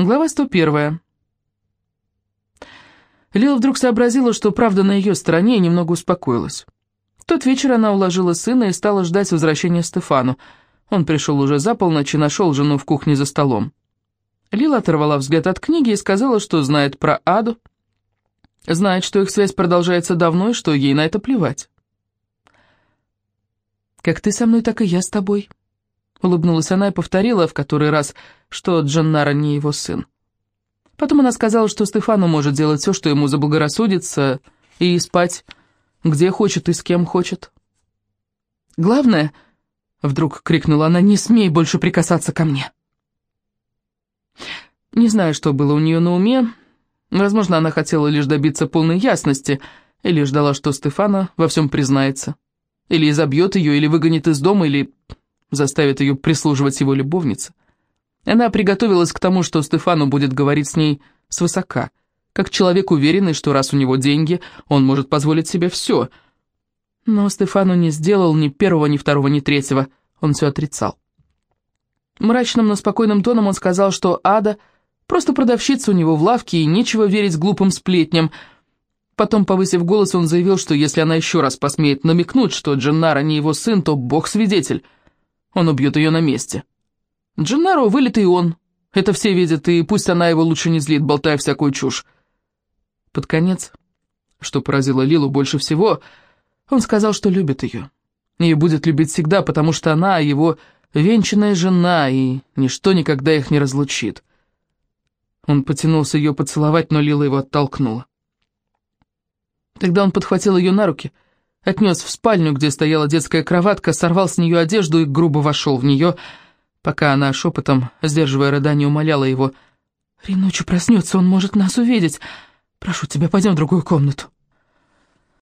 Глава 101. Лила вдруг сообразила, что правда на ее стороне и немного успокоилась. В тот вечер она уложила сына и стала ждать возвращения Стефану. Он пришел уже за полночь и нашел жену в кухне за столом. Лила оторвала взгляд от книги и сказала, что знает про Аду, знает, что их связь продолжается давно и что ей на это плевать. «Как ты со мной, так и я с тобой», Улыбнулась она и повторила в который раз, что Джаннара не его сын. Потом она сказала, что Стефану может делать все, что ему заблагорассудится, и спать где хочет и с кем хочет. «Главное», — вдруг крикнула она, — «не смей больше прикасаться ко мне». Не знаю, что было у нее на уме. Возможно, она хотела лишь добиться полной ясности, или ждала, что Стефана во всем признается. Или изобьет ее, или выгонит из дома, или заставит ее прислуживать его любовнице. Она приготовилась к тому, что Стефану будет говорить с ней свысока, как человек уверенный, что раз у него деньги, он может позволить себе все. Но Стефану не сделал ни первого, ни второго, ни третьего, он все отрицал. Мрачным, но спокойным тоном он сказал, что Ада просто продавщица у него в лавке, и нечего верить глупым сплетням. Потом, повысив голос, он заявил, что если она еще раз посмеет намекнуть, что Дженнара не его сын, то бог свидетель — он убьет ее на месте. Дженнаро и он. Это все видят, и пусть она его лучше не злит, болтая всякую чушь. Под конец, что поразило Лилу больше всего, он сказал, что любит ее. И будет любить всегда, потому что она его венчанная жена, и ничто никогда их не разлучит. Он потянулся ее поцеловать, но Лила его оттолкнула. Тогда он подхватил ее на руки — Отнес в спальню, где стояла детская кроватка, сорвал с нее одежду и грубо вошел в нее, пока она шепотом, сдерживая рыдание, умоляла его. «Ри ночью проснется, он может нас увидеть. Прошу тебя, пойдем в другую комнату».